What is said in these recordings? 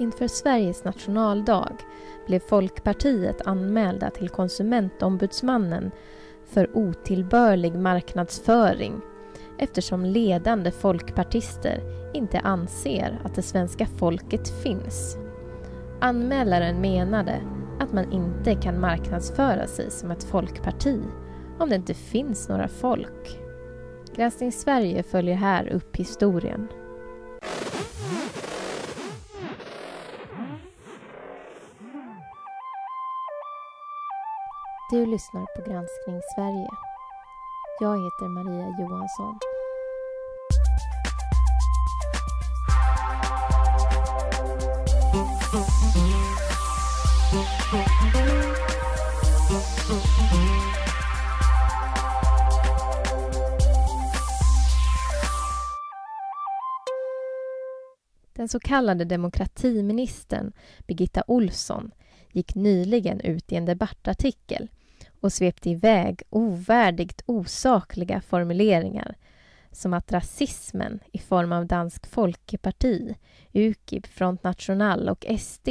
Inför Sveriges nationaldag blev Folkpartiet anmälda till Konsumentombudsmannen för otillbörlig marknadsföring eftersom ledande folkpartister inte anser att det svenska folket finns. Anmälaren menade att man inte kan marknadsföra sig som ett folkparti om det inte finns några folk. Granskning Sverige följer här upp historien. Du lyssnar på Granskning Sverige. Jag heter Maria Johansson. Den så kallade demokratiministern Birgitta Olsson gick nyligen ut i en debattartikel och svepte iväg ovärdigt osakliga formuleringar som att rasismen i form av Dansk Folkeparti, UKIP, Front National och SD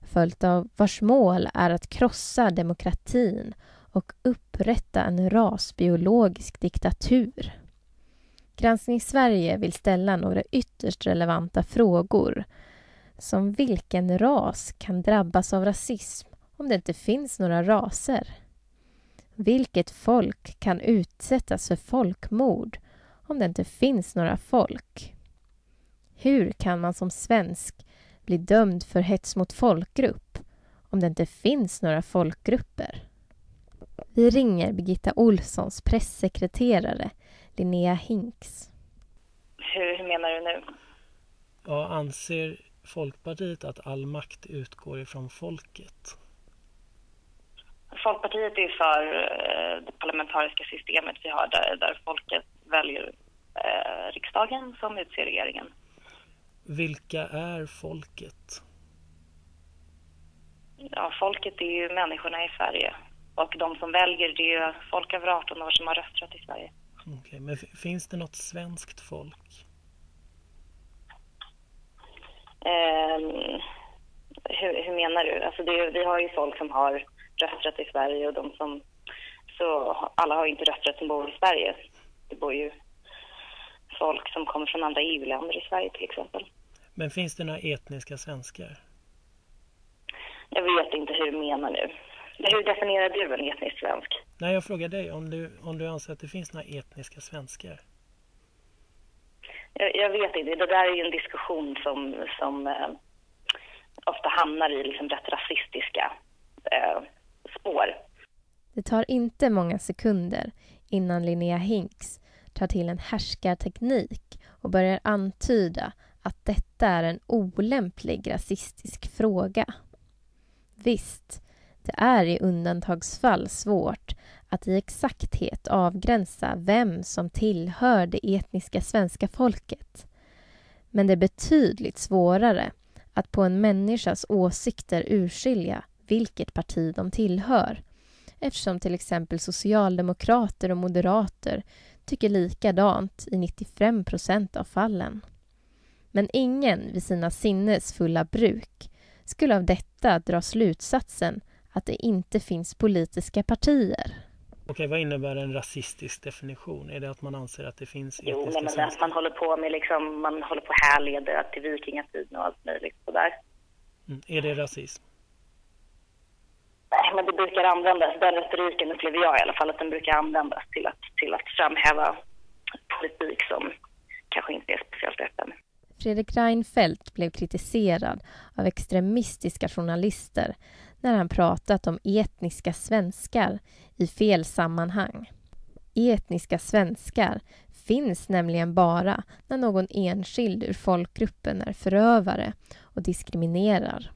följt av vars mål är att krossa demokratin och upprätta en rasbiologisk diktatur. Granskning Sverige vill ställa några ytterst relevanta frågor som vilken ras kan drabbas av rasism om det inte finns några raser? Vilket folk kan utsättas för folkmord om det inte finns några folk? Hur kan man som svensk bli dömd för hets mot folkgrupp om det inte finns några folkgrupper? Vi ringer Birgitta Olssons pressekreterare Linnea Hinks. Hur, hur menar du nu? Ja, anser Folkpartiet att all makt utgår ifrån folket? Folkpartiet är för eh, det parlamentariska systemet vi har där, där folket väljer eh, riksdagen som utser regeringen. Vilka är folket? Ja, folket är ju människorna i Sverige och de som väljer det är folk över 18 år som har rösträtt i Sverige. Okej, okay, men finns det något svenskt folk? Eh, hur, hur, menar du? Alltså det, vi har ju folk som har rösträtt i Sverige och de som... Så alla har inte rösträtt som bor i Sverige. Det bor ju folk som kommer från andra EU-länder i Sverige till exempel. Men finns det några etniska svenskar? Jag vet inte hur du menar nu. Hur definierar du en etnisk svensk? Nej, jag frågar dig om du, om du anser att det finns några etniska svenskar. Jag, jag vet inte. Det där är ju en diskussion som, som eh, ofta hamnar i liksom rätt rasistiska. Det tar inte många sekunder innan Linnea Hinks tar till en härskarteknik och börjar antyda att detta är en olämplig rasistisk fråga. Visst, det är i undantagsfall svårt att i exakthet avgränsa vem som tillhör det etniska svenska folket. Men det är betydligt svårare att på en människas åsikter urskilja vilket parti de tillhör eftersom till exempel socialdemokrater och moderater tycker likadant i 95 procent av fallen. Men ingen vid sina sinnes fulla bruk skulle av detta dra slutsatsen att det inte finns politiska partier. Okej, vad innebär en rasistisk definition? Är det att man anser att det finns Jo, men att man håller på med liksom, man håller på härleder till vikingatiden och allt möjligt sådär. Mm. Är det rasism? Nej, men det brukar användas, den retoriken upplever jag i alla fall, att den brukar användas till att, till att framhäva politik som kanske inte är speciellt öppen. Fredrik Reinfeldt blev kritiserad av extremistiska journalister när han pratat om etniska svenskar i fel sammanhang. Etniska svenskar finns nämligen bara när någon enskild ur folkgruppen är förövare och diskriminerar.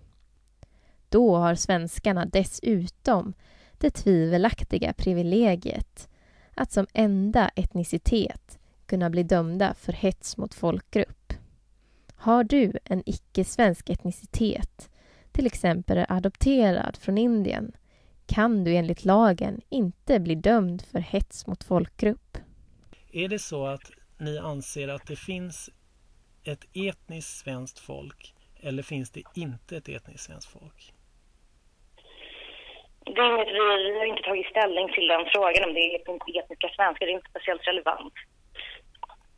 Då har svenskarna dessutom det tvivelaktiga privilegiet att som enda etnicitet kunna bli dömda för hets mot folkgrupp. Har du en icke-svensk etnicitet, till exempel är adopterad från Indien, kan du enligt lagen inte bli dömd för hets mot folkgrupp. Är det så att ni anser att det finns ett etniskt svenskt folk eller finns det inte ett etniskt svenskt folk? Det är inget, vi, vi har inte tagit ställning till den frågan om det är etniska svenskar. Det är inte speciellt relevant.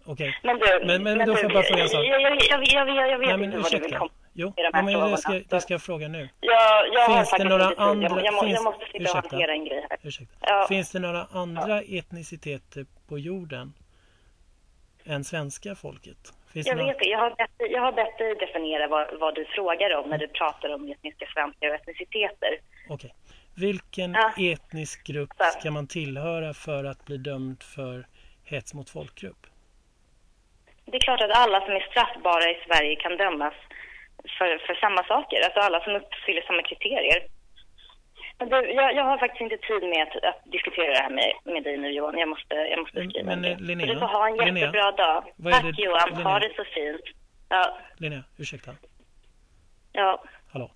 Okej. Men du, Men- men då får jag bara fråga en sak. Jag, jag, jag, jag, jag, jag vet Nej men inte vad du vill ursäkta. komma Jo, de ja, men det frågorna. ska, det ska jag fråga nu. Jag, jag har Finns det några inte andra... Jag, jag, må- finns, jag måste sitta och ursäkta, hantera en grej här. ursäkta. Ja. Finns det några andra etniciteter på jorden än svenska folket? Finns Jag det några- vet det. Jag har bett, jag har bett dig definiera vad, vad du frågar om när du pratar om etniska svenskar och etniciteter. Okej. Vilken Ja. etnisk grupp Så. ska man tillhöra för att bli dömd för hets mot folkgrupp? Det är klart att alla som är straffbara i Sverige kan dömas för, för samma saker. Alltså alla som uppfyller samma kriterier. Men du, jag, jag har faktiskt inte tid med att, att diskutera det här med, med dig nu Johan. Jag måste, jag måste Men- skriva men, en del. eh, Linnea, Du får ha en Linnea, jättebra dag. vad är Tack det- Johan, Linnea? ha det så fint. Ja, Linnea, ursäkta. ja. Hallå.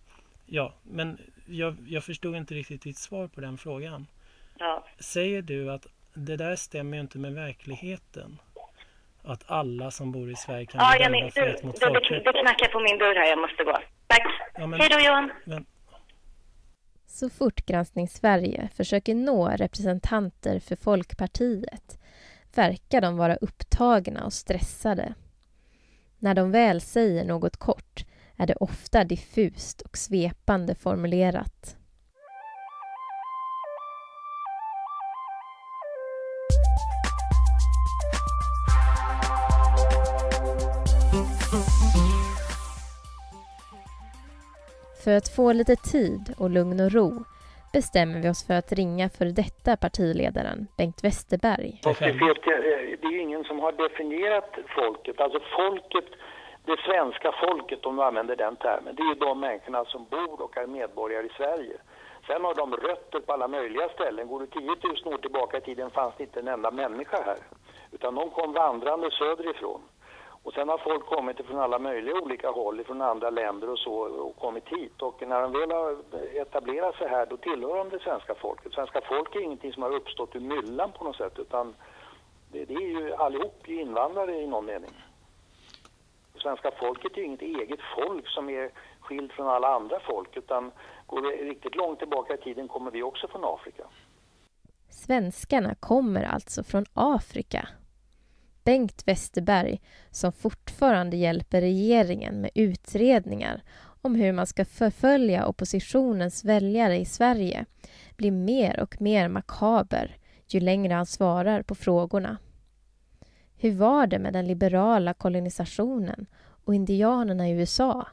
Ja, men jag, jag förstod inte riktigt ditt svar på den frågan. ja. Säger du att det där stämmer ju inte med verkligheten? Att alla som bor i Sverige kan Ja, bli dömda för du, hets mot du, folkgrupp? det knackar på min dörr här. Jag måste gå. Tack. Ja, men- Hej då Johan. Men, Så fort Granskning Sverige försöker nå representanter för Folkpartiet verkar de vara upptagna och stressade. När de väl säger något kort är det ofta diffust och svepande formulerat. För att få lite tid och lugn och ro bestämmer vi oss för att ringa för detta partiledaren Bengt Westerberg. Det är ju ingen som har definierat folket. Alltså folket, det svenska folket om du använder den termen, det är ju de människorna som bor och är medborgare i Sverige. Sen har de rötter på alla möjliga ställen. Går du 10 000 år tillbaka i tiden fanns det inte en enda människa här. Utan de kom vandrande söderifrån. Och sen har folk kommit från alla möjliga olika håll, från andra länder och så, och kommit hit. Och när de väl har etablerat sig här, då tillhör de det svenska folket. Svenska folk är ingenting som har uppstått ur myllan på något sätt, utan det, det är ju allihop invandrare i någon mening. Svenska folket är ju inget eget folk som är skilt från alla andra folk, utan går vi riktigt långt tillbaka i tiden kommer vi också från Afrika. Svenskarna kommer alltså från Afrika. Bengt Westerberg, som fortfarande hjälper regeringen med utredningar om hur man ska förfölja oppositionens väljare i Sverige, blir mer och mer makaber ju längre han svarar på frågorna. Hur var det med den liberala kolonisationen och indianerna i USA?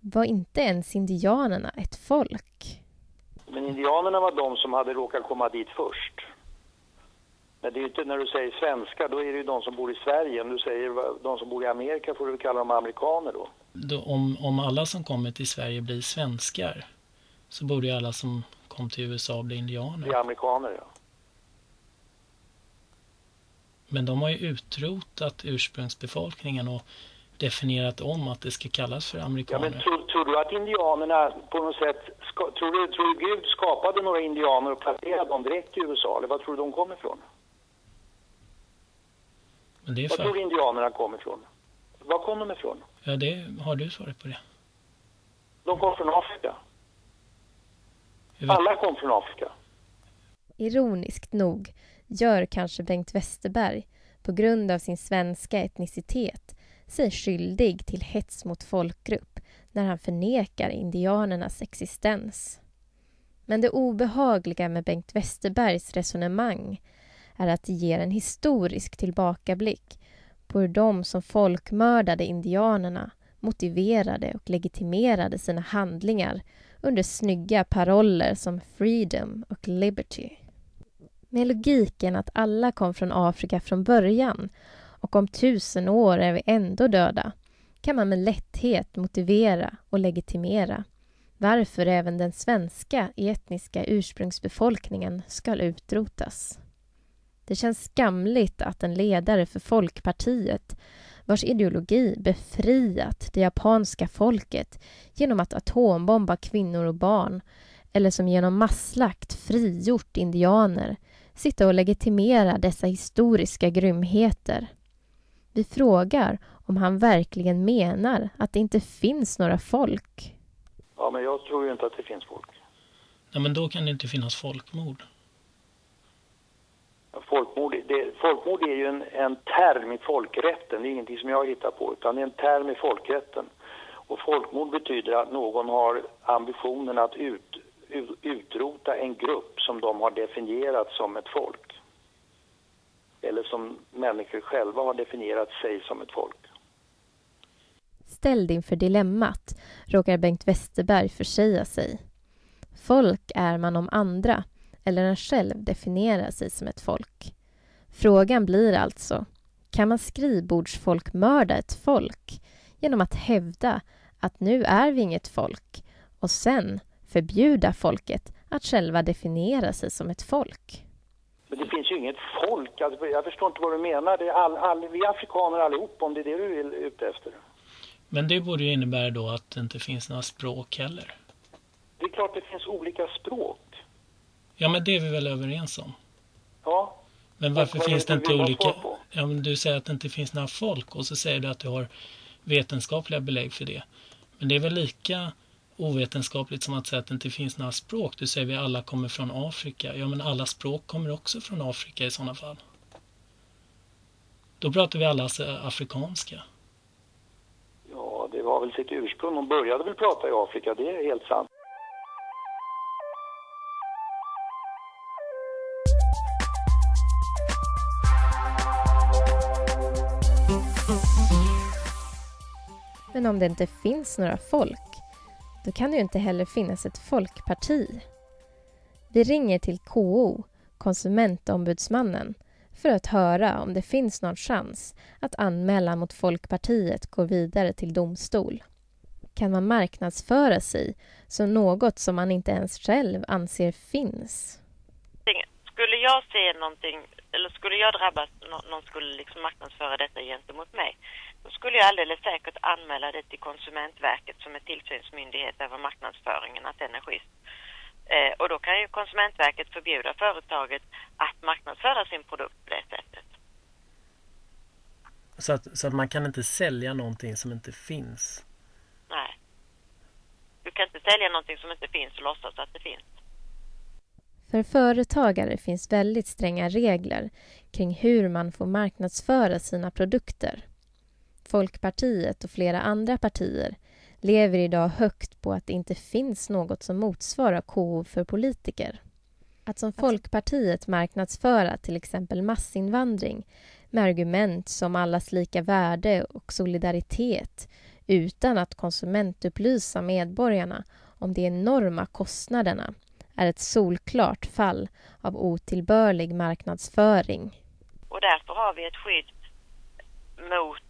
Var inte ens indianerna ett folk? Men indianerna var de som hade råkat komma dit först. Men det är ju inte när du säger svenska, då är det ju de som bor i Sverige. Om du säger de som bor i Amerika får du kalla dem amerikaner då. då, om, om alla som kommer till Sverige blir svenskar så borde ju alla som kom till USA bli Det är indianer. amerikaner, ja. Men de har ju utrotat ursprungsbefolkningen och definierat om att det ska kallas för Ja, amerikaner. men tror, tror du att indianerna på något sätt, ska, tror, du, tror du Gud skapade några indianer och placerade dem direkt i USA? Eller var tror du de kom ifrån? Men det är Var tror för, du indianerna kom ifrån? Var kom de ifrån? ja, det, har du svaret på det? De kom från Afrika. Alla kom från Afrika. Ironiskt nog gör kanske Bengt Westerberg på grund av sin svenska etnicitet sig skyldig till hets mot folkgrupp när han förnekar indianernas existens. Men det obehagliga med Bengt Westerbergs resonemang är att det ger en historisk tillbakablick på hur de som folkmördade indianerna motiverade och legitimerade sina handlingar under snygga paroller som freedom och liberty. Med logiken att alla kom från Afrika från början och om tusen år är vi ändå döda kan man med lätthet motivera och legitimera varför även den svenska etniska ursprungsbefolkningen ska utrotas. Det känns skamligt att en ledare för Folkpartiet vars ideologi befriat det japanska folket genom att atombomba kvinnor och barn eller som genom masslakt frigjort indianer sitta och legitimera dessa historiska grymheter. Vi frågar om han verkligen menar att det inte finns några folk. Ja, men jag tror ju inte att det finns folk. Ja, men då kan det inte finnas folkmord. Folkmord, det, folkmord är ju en, en term i folkrätten, det är ingenting som jag hittar på, utan det är en term i folkrätten. Och folkmord betyder att någon har ambitionen att ut, utrota en grupp som de har definierat som ett folk. Eller som människor själva har definierat sig som ett folk. Ställd inför dilemmat råkar Bengt Westerberg försäga sig. Folk är man om andra eller en själv definierar sig som ett folk. Frågan blir alltså, kan man skrivbordsfolkmörda ett folk genom att hävda att nu är vi inget folk och sen förbjuda folket att själva definiera sig som ett folk? Men det finns ju inget folk. Alltså, jag förstår inte vad du menar. Det är all, all, vi är afrikaner allihop om det är det du är ute efter. Men det borde ju innebära då att det inte finns några språk heller. Det är klart det finns olika språk. Ja, men det är vi väl överens om? Ja. Men varför finns det inte olika... Ja, men du säger att det inte finns några folk och så säger du att du har vetenskapliga belägg för det. Men det är väl lika ovetenskapligt som att säga att det inte finns några språk. Du säger att vi alla kommer från Afrika. Ja, men alla språk kommer också från Afrika i sådana fall. Då pratar vi alla alltså afrikanska. Ja, det var väl sitt ursprung. De började väl prata i Afrika, det är helt sant. Men om det inte finns några folk, då kan det ju inte heller finnas ett folkparti. Vi ringer till KO, Konsumentombudsmannen, för att höra om det finns någon chans att anmälan mot Folkpartiet går vidare till domstol. Kan man marknadsföra sig som något som man inte ens själv anser finns? Skulle jag se någonting, eller skulle jag drabbas, någon skulle liksom marknadsföra detta gentemot mig, skulle jag alldeles säkert anmäla det till Konsumentverket som är tillsynsmyndighet över marknadsföringen, att den är schysst. Eh, och då kan ju Konsumentverket förbjuda företaget att marknadsföra sin produkt på det sättet. Så att, så att man kan inte sälja någonting som inte finns? Nej. Du kan inte sälja någonting som inte finns och låtsas att det finns. För företagare finns väldigt stränga regler kring hur man får marknadsföra sina produkter. Folkpartiet och flera andra partier lever idag högt på att det inte finns något som motsvarar KO för politiker. Att som Folkpartiet marknadsföra till exempel massinvandring med argument som allas lika värde och solidaritet utan att konsumentupplysa medborgarna om de enorma kostnaderna är ett solklart fall av otillbörlig marknadsföring. Och därför har vi ett skydd mot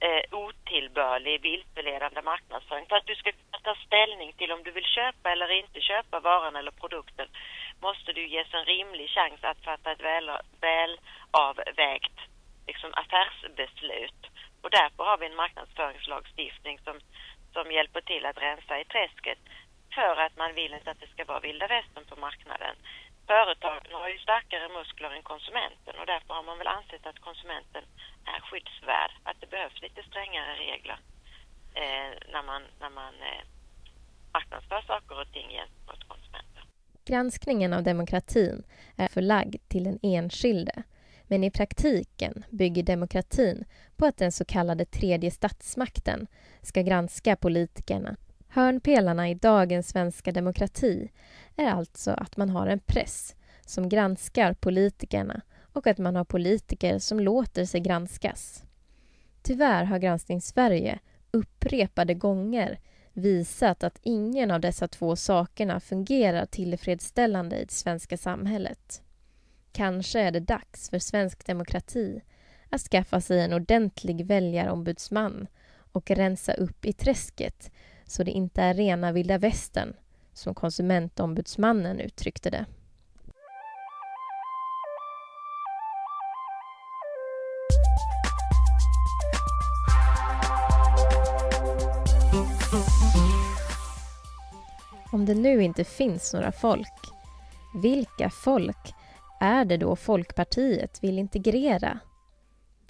eh, otillbörlig vilseledande marknadsföring. För att du ska kunna ta ställning till om du vill köpa eller inte köpa varan eller produkten måste du ges en rimlig chans att fatta ett väl, väl avvägt liksom, affärsbeslut. Och därför har vi en marknadsföringslagstiftning som, som hjälper till att rensa i träsket för att man vill inte att det ska vara vilda västern på marknaden. Företagen har ju starkare muskler än konsumenten och därför har man väl ansett att konsumenten är skyddsvärd. Att det behövs lite strängare regler eh, när man, när man eh, marknadsför saker och ting gentemot konsumenten. Granskningen av demokratin är förlagd till den enskilde men i praktiken bygger demokratin på att den så kallade tredje statsmakten ska granska politikerna Hörnpelarna i dagens svenska demokrati är alltså att man har en press som granskar politikerna och att man har politiker som låter sig granskas. Tyvärr har Granskning Sverige upprepade gånger visat att ingen av dessa två sakerna fungerar tillfredsställande i det svenska samhället. Kanske är det dags för svensk demokrati att skaffa sig en ordentlig väljarombudsman och rensa upp i träsket så det inte är rena vilda västern, som konsumentombudsmannen uttryckte det. Om det nu inte finns några folk, vilka folk är det då Folkpartiet vill integrera?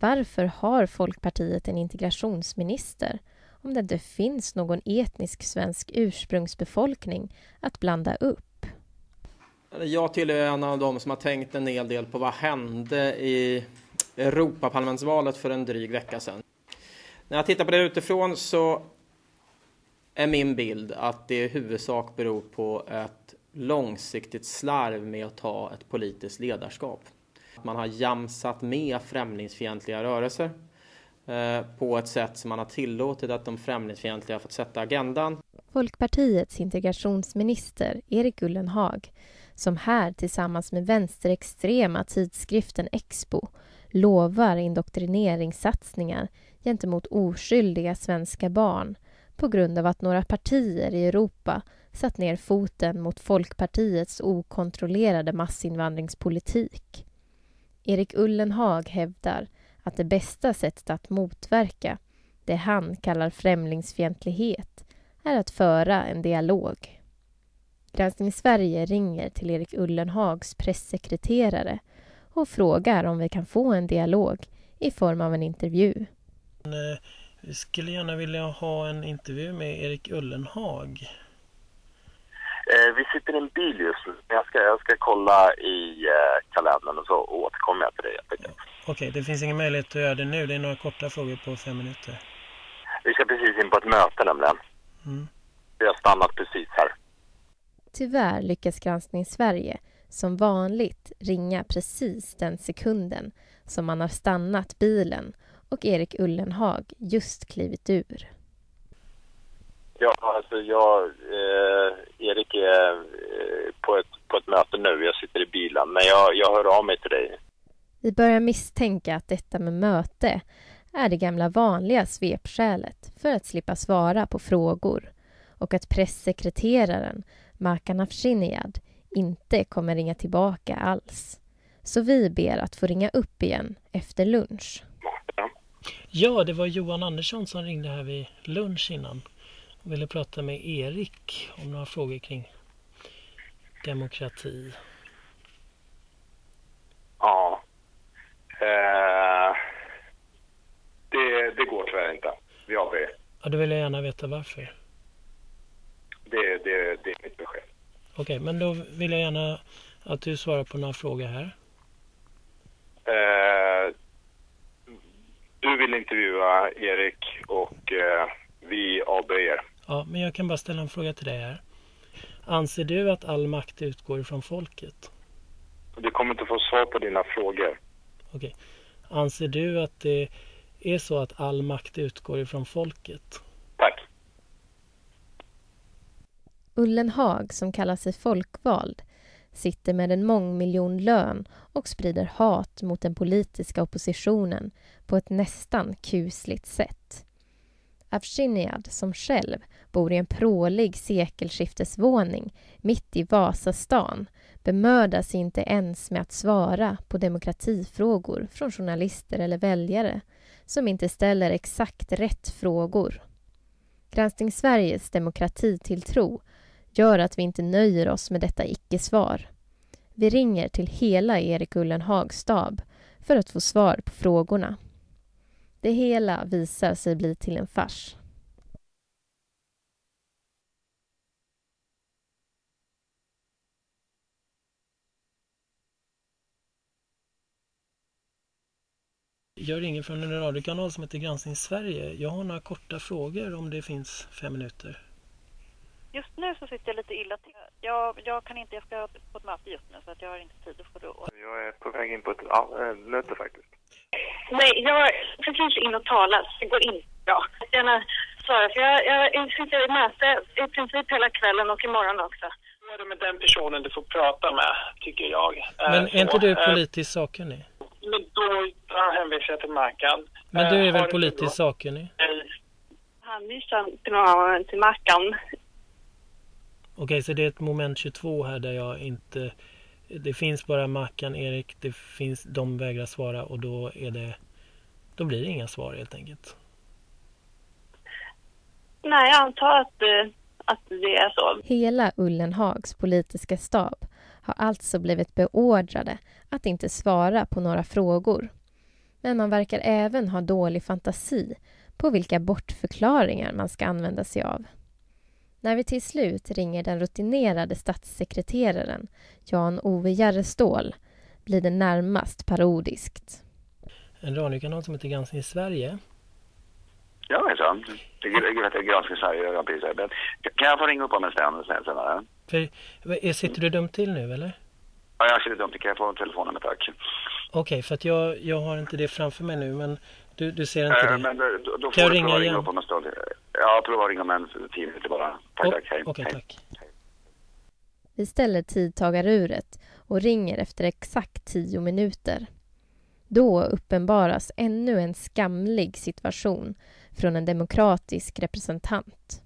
Varför har Folkpartiet en integrationsminister om det inte finns någon etnisk svensk ursprungsbefolkning att blanda upp? Jag tillhör en av dem som har tänkt en hel del på vad hände i Europaparlamentsvalet för en dryg vecka sedan. När jag tittar på det utifrån så är min bild att det i huvudsak beror på ett långsiktigt slarv med att ta ett politiskt ledarskap. Man har jamsat med främlingsfientliga rörelser Eh, på ett sätt som man har tillåtit att de främlingsfientliga har fått sätta agendan. Folkpartiets integrationsminister Erik Ullenhag som här tillsammans med vänsterextrema tidskriften Expo lovar indoktrineringssatsningar gentemot oskyldiga svenska barn på grund av att några partier i Europa satt ner foten mot Folkpartiets okontrollerade massinvandringspolitik. Erik Ullenhag hävdar att det bästa sättet att motverka det han kallar främlingsfientlighet är att föra en dialog. Granskning Sverige ringer till Erik Ullenhags pressekreterare och frågar om vi kan få en dialog i form av en intervju. Eh, vi skulle gärna vilja ha en intervju med Erik Ullenhag. Eh, vi sitter i en bil just nu. Jag ska, jag ska kolla i eh, kalendern och så återkommer jag till dig. Okej, okay, det finns ingen möjlighet att göra det nu. Det är några korta frågor på fem minuter. Vi ska precis in på ett möte nämligen. Mm. Vi har stannat precis här. Tyvärr lyckas Granskning Sverige som vanligt ringa precis den sekunden som man har stannat bilen och Erik Ullenhag just klivit ur. Ja, alltså jag, eh, Erik är eh, på, ett, på ett möte nu. Jag sitter i bilen, men jag, jag hör av mig till dig. Vi börjar misstänka att detta med möte är det gamla vanliga svepskälet för att slippa svara på frågor och att pressekreteraren Makan Afshiniad inte kommer ringa tillbaka alls. Så vi ber att få ringa upp igen efter lunch. Ja, det var Johan Andersson som ringde här vid lunch innan ville prata med Erik om några frågor kring demokrati. Ja. Eh, det, det går tyvärr inte. Vi avböjer. Ja, då vill jag gärna veta varför. Det, det, det är mitt besked. Okej, okay, men då vill jag gärna att du svarar på några frågor här. Eh, du vill intervjua Erik och eh, vi avböjer. Ja, men jag kan bara ställa en fråga till dig här. Anser du att all makt utgår från folket? Du kommer inte få svar på dina frågor. Okej. Anser du att det är så att all makt utgår ifrån folket? Tack. Ullenhag, som kallar sig folkvald, sitter med en mångmiljonlön och sprider hat mot den politiska oppositionen på ett nästan kusligt sätt. Avshiniad, som själv bor i en prålig sekelskiftesvåning mitt i Vasastan bemödar sig inte ens med att svara på demokratifrågor från journalister eller väljare som inte ställer exakt rätt frågor. Granskning Sveriges demokratitilltro gör att vi inte nöjer oss med detta icke-svar. Vi ringer till hela Erik Ullenhags stab för att få svar på frågorna. Det hela visar sig bli till en fars. Jag ringer från en radiokanal som heter Granskning Sverige. Jag har några korta frågor om det finns fem minuter. Just nu så sitter jag lite illa till. Jag, jag kan inte, jag ska på ett möte just nu så att jag har inte tid att få det. Jag är på väg in på ett ja, möte faktiskt. Nej, jag är precis in och talar. Det går inte bra. Jag gärna svara för jag, jag sitter i möte i princip hela kvällen och imorgon också. Då är det med den personen du får prata med, tycker jag. Men är inte du politiskt sakkunnig? Men då hänvisar jag till Mackan. Men du är väl politiskt sakkunnig? Hänvisar till, till Mackan. Okej, så det är ett moment 22 här där jag inte... Det finns bara Mackan, Erik, det finns, de vägrar svara och då är det... Då blir det inga svar helt enkelt. Nej, jag antar att, eh, att det är så. Hela Ullenhags politiska stab har alltså blivit beordrade att inte svara på några frågor. Men man verkar även ha dålig fantasi på vilka bortförklaringar man ska använda sig av. När vi till slut ringer den rutinerade statssekreteraren Jan-Ove Järrestål blir det närmast parodiskt. En radiokanal som heter Granskning i Sverige. Ja, hejsan. Det heter Granskning i Sverige. Kan jag få ringa upp om en stund senare? För, sitter du dumt till nu eller? Ja, jag sitter dumt till. Kan jag få telefonnummer tack? Okej, okay, för att jag, jag har inte det framför mig nu men du, du ser inte äh, det? Men då, då kan jag ringa igen? Ringa om en stund. Ja, prova ringa om en tio minuter bara. Tack, oh, tack. Hej. Okay, tack. Vi ställer tidtagaruret och ringer efter exakt tio minuter. Då uppenbaras ännu en skamlig situation från en demokratisk representant.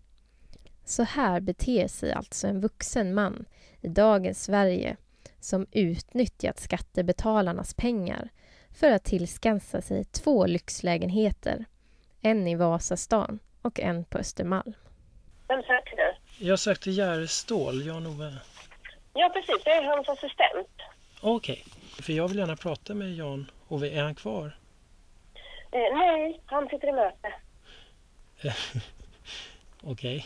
Så här beter sig alltså en vuxen man i dagens Sverige som utnyttjat skattebetalarnas pengar för att tillskansa sig två lyxlägenheter. En i Vasastan och en på Östermalm. Vem söker du? Jag sökte Järstål, Jan-Ove. Ja, precis. Jag är hans assistent. Okej, okay. för jag vill gärna prata med Jan-Ove. Är han kvar? Eh, nej, han sitter i möte. Okej. Okay.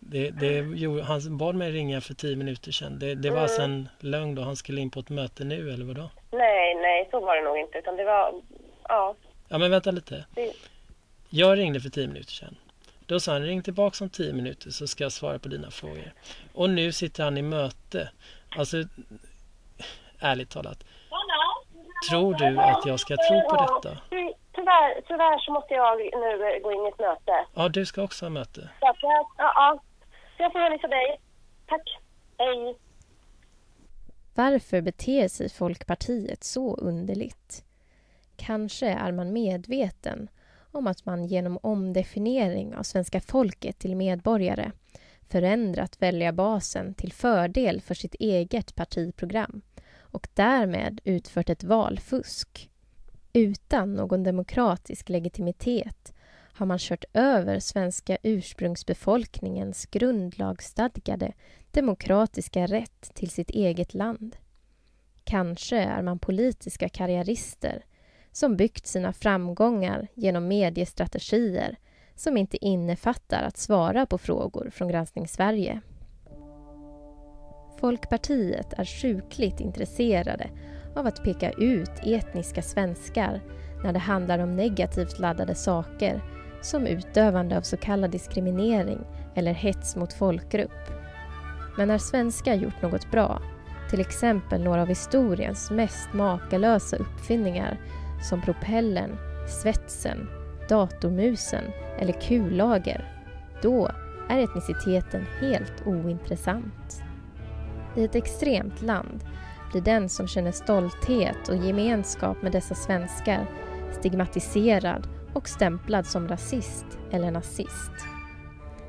Det, det, jo, han bad mig ringa för tio minuter sedan. Det, det var alltså mm. alltså en lögn då? Han skulle in på ett möte nu eller vadå? Nej, nej, så var det nog inte. Utan det var, ja. Ja, men vänta lite. Det... Jag ringde för tio minuter sedan. Då sa han ring tillbaka om tio minuter så ska jag svara på dina frågor. Och nu sitter han i möte. Alltså, ärligt talat. Tror du att jag ska tro på detta? Tyvärr, tyvärr så måste jag nu gå in i ett möte. Ja, du ska också ha möte. Ja, ja. Så jag får hänvisa dig. Tack. Hej. Varför beter sig Folkpartiet så underligt? Kanske är man medveten om att man genom omdefiniering av svenska folket till medborgare förändrat väljarbasen till fördel för sitt eget partiprogram och därmed utfört ett valfusk. Utan någon demokratisk legitimitet har man kört över svenska ursprungsbefolkningens grundlagsstadgade demokratiska rätt till sitt eget land. Kanske är man politiska karriärister som byggt sina framgångar genom mediestrategier som inte innefattar att svara på frågor från Granskning Sverige. Folkpartiet är sjukligt intresserade av att peka ut etniska svenskar när det handlar om negativt laddade saker som utövande av så kallad diskriminering eller hets mot folkgrupp. Men när svenskar gjort något bra, till exempel några av historiens mest makalösa uppfinningar som propellern, svetsen, datormusen eller kullager, då är etniciteten helt ointressant. I ett extremt land blir den som känner stolthet och gemenskap med dessa svenskar stigmatiserad och stämplad som rasist eller nazist.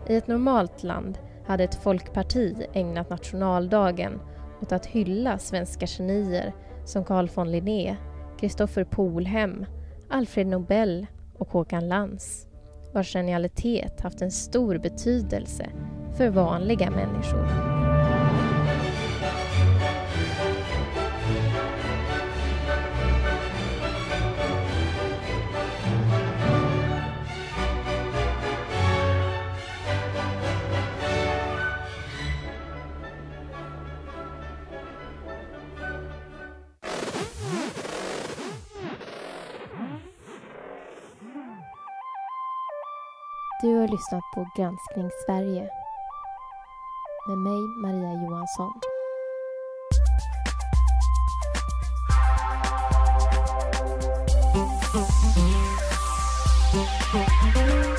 I ett normalt land hade ett folkparti ägnat nationaldagen åt att hylla svenska genier som Carl von Linné, Kristoffer Polhem, Alfred Nobel och Håkan Lans vars genialitet haft en stor betydelse för vanliga människor. Du har lyssnat på Granskning Sverige med mig, Maria Johansson. Mm.